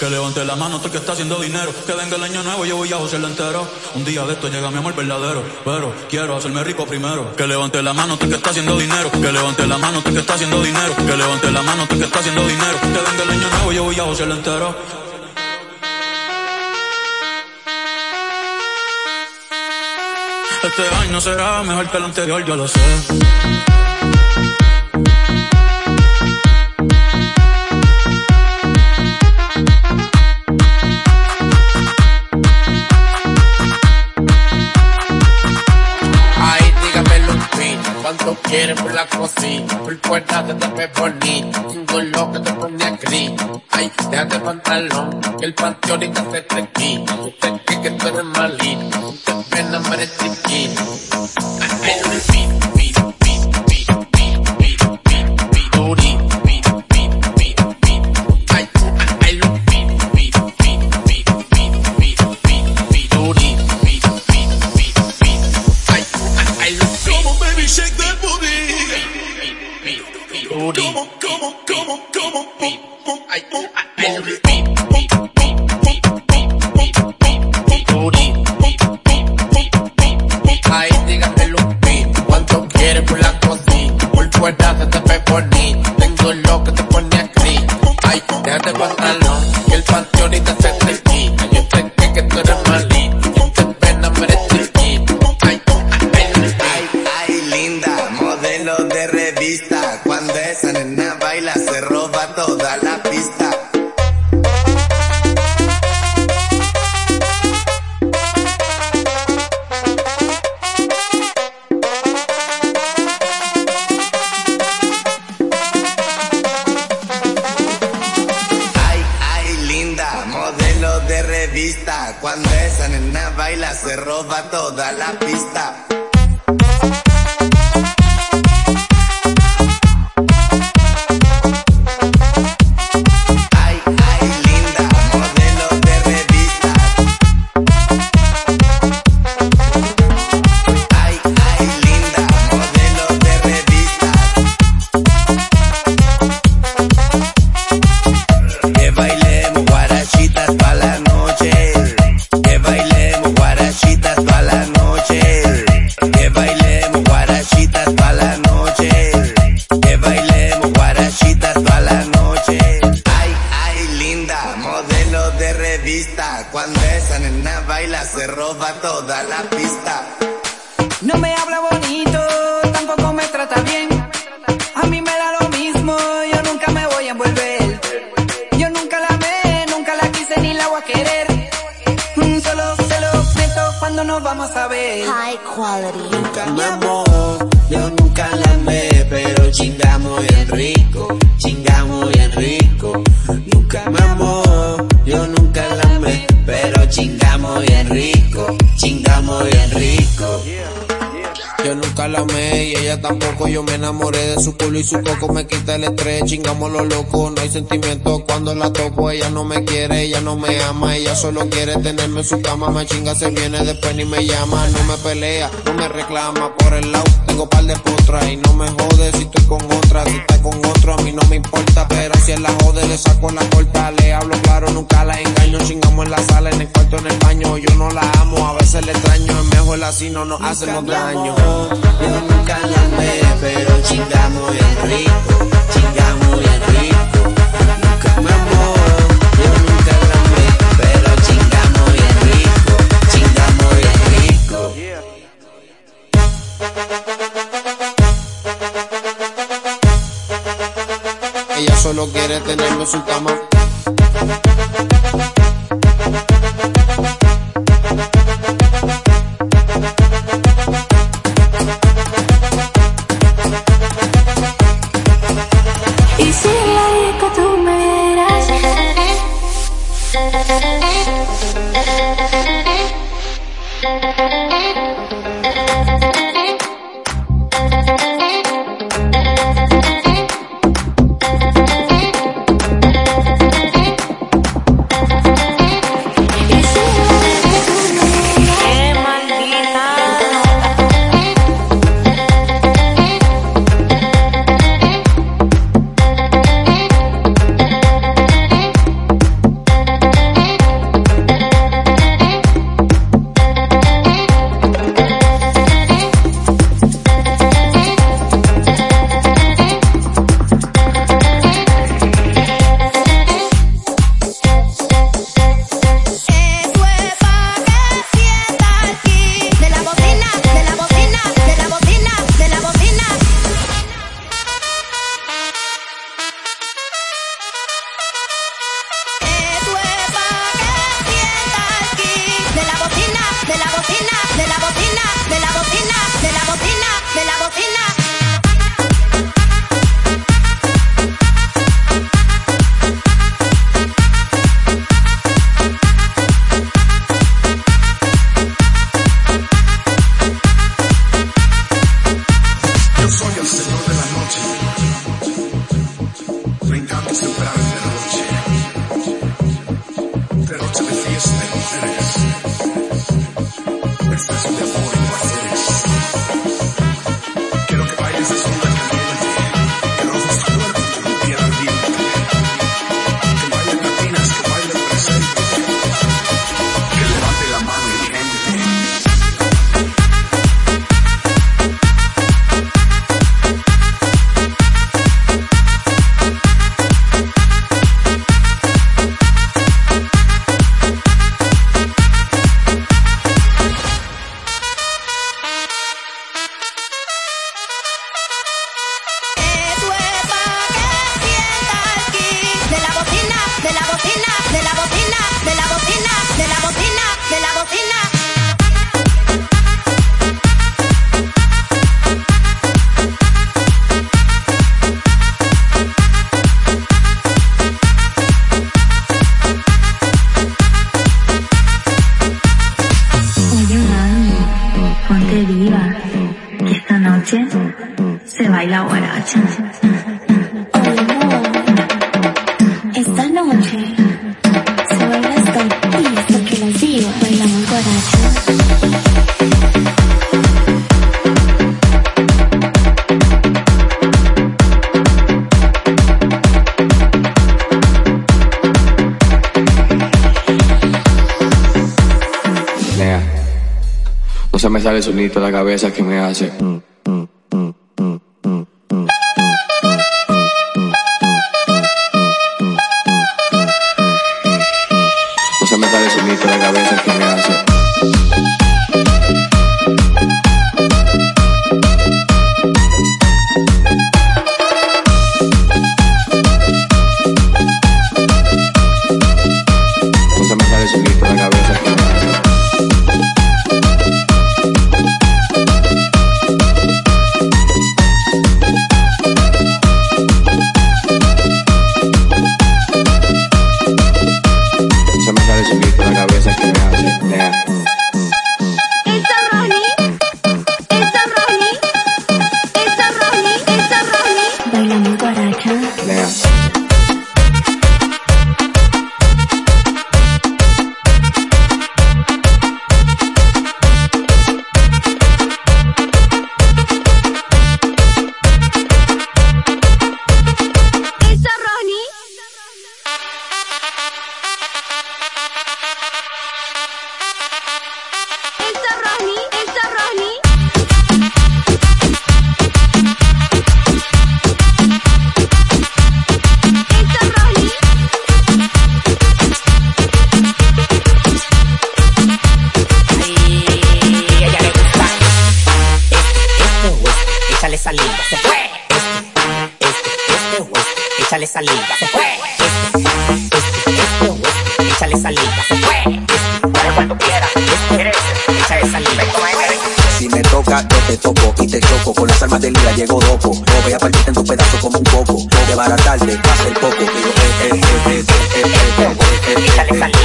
Que levante la mano el que está haciendo dinero. Que venga el año nuevo, yo voy a joderlo entero. Un día de esto llega mi amor verdadero. Pero quiero hacerme rico primero. Que levante la mano el que está haciendo dinero. Que levante la mano el que está haciendo dinero. Que levante la mano el que está haciendo dinero. Que venga el año nuevo, yo voy a joderlo entero. Este año será mejor que el anterior, yo lo sé. En cuánto quieres por la cocina, por puerta de te ves bonita, un lo que te pone a gris. Ay, déjate el pantalón, que el panteón ahorita se te quita. Usted cree que tú eres malito, usted pena merece chiquito. Cuando esa nena baila se roba toda la pista. Nunca me yo nunca la amé, pero chingamos bien rico, chingamos bien rico. Yo nunca la amé y ella tampoco, yo me enamoré de su culo y su coco. Me quita el estrés, chingamos lo loco, no hay sentimiento cuando la toco, ella no me quiere, ella no me ama, ella solo quiere tenerme en su cama, me chinga, se viene después ni me llama, no me pelea, no me reclama por el lado, tengo par de potras y no me jode si estoy con otra, si está con otro a mí no me importa, pero si él la jode le saco la corta, le hablo claro, nunca la engaño, chingamos en la sala, en el cuarto, en el baño, yo no la amo, a veces le extraño, es mejor así, no nos hacemos daño. Yo nunca la amé, pero chingamos bien rico, quiere tenerme en su cama. Y si la ponte viva, que esta noche se baila guaracha. el la cabeza que me hace. Me sale la cabeza que me hace. échale saliva, se fue. Este, este, échale saliva, se fue. Para cuando quiera, saliva si me toca, yo te toco y te choco. Con las armas de liga llego doco. No voy a partirte en tus pedazos como un coco. No de baratarde, va a poco. Échale saliva.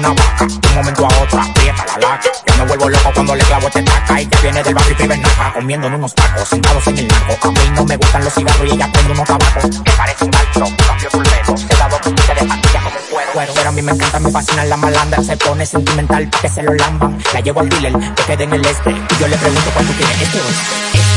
Una vaca. De un momento a otro aprieta la laca. Ya me vuelvo loco cuando le clavo este taca. Ella viene del barrio y vive en Naja, comiendo en unos tacos, sentados en el naco. A mí no me gustan los cigarros y ella prende unos tabacos. Que parece un gallo, cambio pulvero. Se da dos piques de pastilla con el cuero. Pero a mí me encanta, me fascina la malandra. Se pone sentimental que se lo lamban. La llevo al dealer, que quede en el este. Y yo le pregunto cuánto tiene este.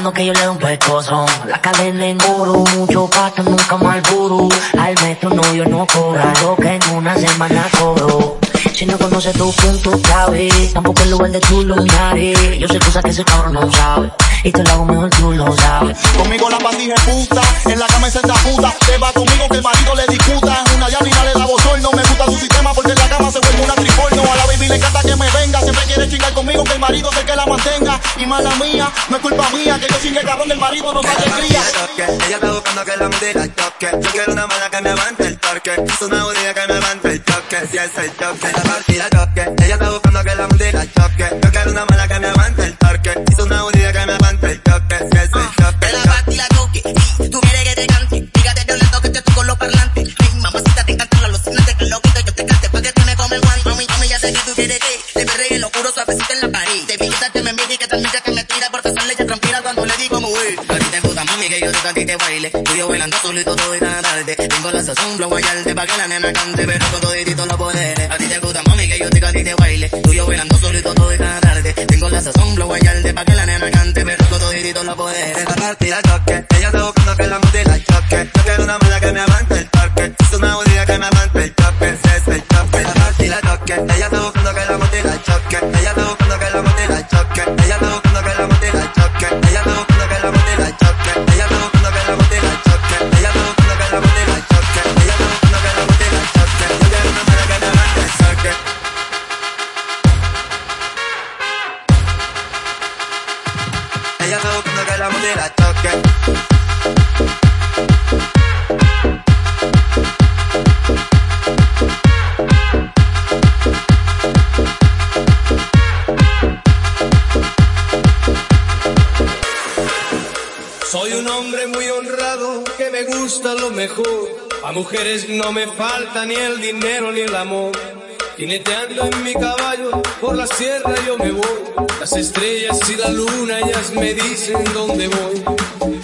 Está buscando que yo le dé un pescozón La cadena en oro Mucho pato, nunca mal buru Al metro no, yo no cobra Lo que en una semana cobro Si no conoces tu punto clave Tampoco el lugar de tu lunares. Yo sé cosas que ese cabrón no sabe Y te lo hago mejor tú lo sabes. Conmigo la pandilla es puta, en la cama es puta. Te va conmigo que el marido le discuta. Encanta que me venga. Siempre quiere chingar conmigo que el marido se que la mantenga. Y mala mía, no es culpa mía que yo chingue cabrón del marido no sale cría. Ella está buscando que la mentira toque. Yo quiero una mala que me aguante el torque. Es una judía que me aguante el toque. Si es el toque, la partida toque. Ella está buscando que la mentira toque. Yo quiero una mala que me aguante el torque. ti te baile. Tú y yo bailando solito toda la tarde. Tengo la sazón, flow, guayarte pa' que la nena cante, pero con todo Soy un hombre muy honrado que me gusta lo mejor. A mujeres no me falta ni el dinero ni el amor. Jineteando en mi caballo, por la sierra yo me voy. Las estrellas y la luna ellas me dicen dónde voy.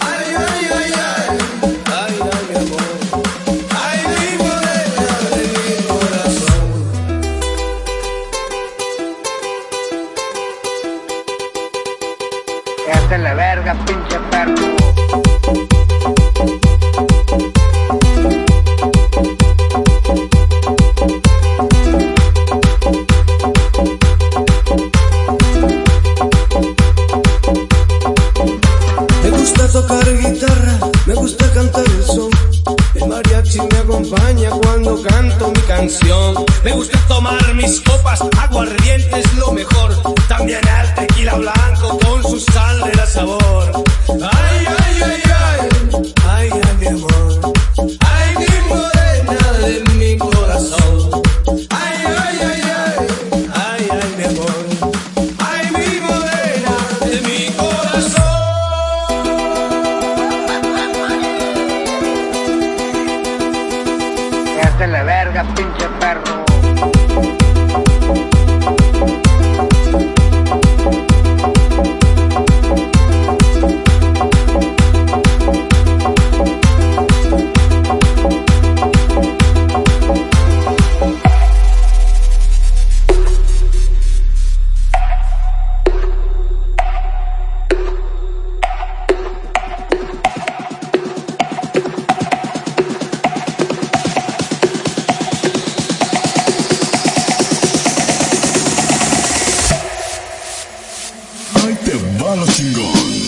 Agua Aguardiente es lo mejor. También el tequila blanco con su sal de la sabor. Ay, ay, ay, ay. Ay, ay, mi amor. Ay, mi morena de mi corazón. Ay, ay, ay, ay. Ay, ay, mi amor. Ay, mi morena de mi corazón. la verga, pinche perro. lo chingón.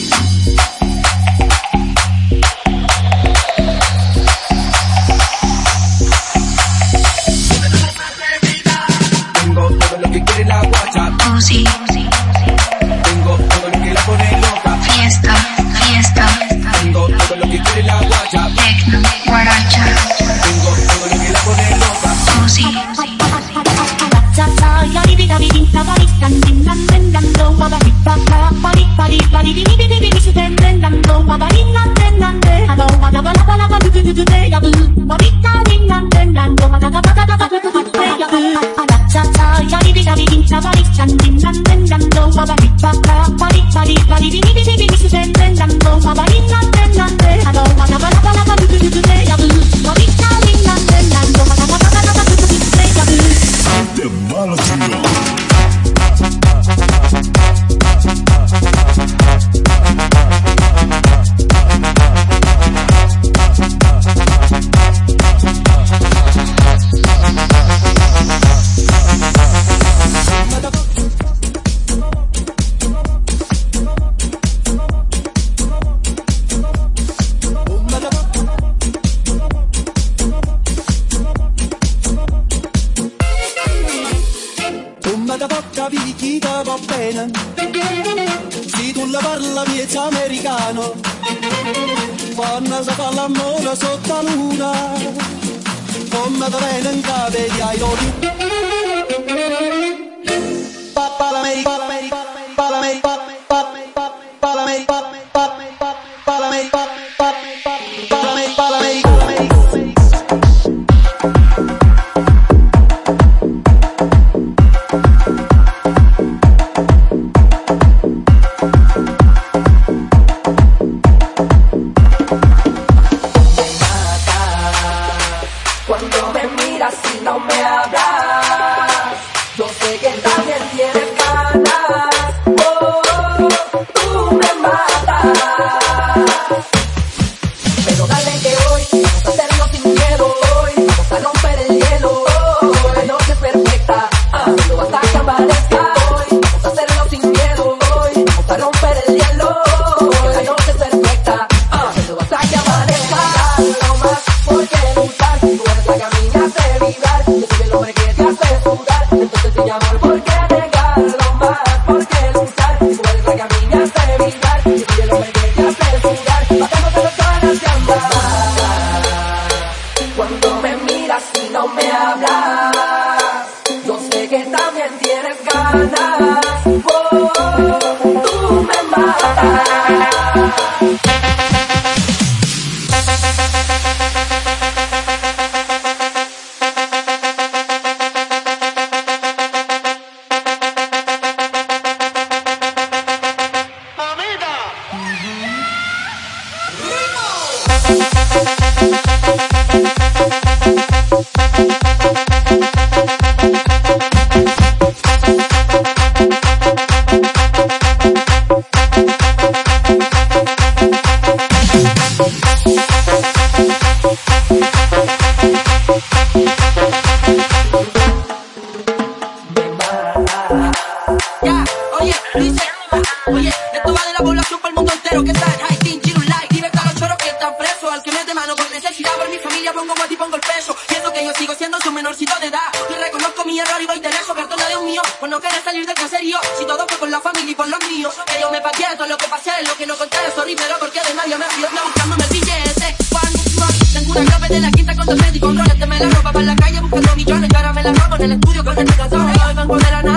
Demolishing sopra l'amore sotto la luna come te in cave di ya pongo guati, pongo el peso. Siento que yo sigo siendo su menorcito de edad. Y reconozco mi error y voy de eso, perdona Dios mío. Por no querer salir del caserío, si todo fue por la familia y por los míos. Que yo me paqueé todo lo que pasé, lo que no conté, sorry, pero porque de nadie me fío. No buscándome el billete, one more. Tengo una clave de la quinta con dos y con roles. me la ropa para la calle buscando millones. Y ahora me la robo en el estudio con el corazón. Hoy vengo de la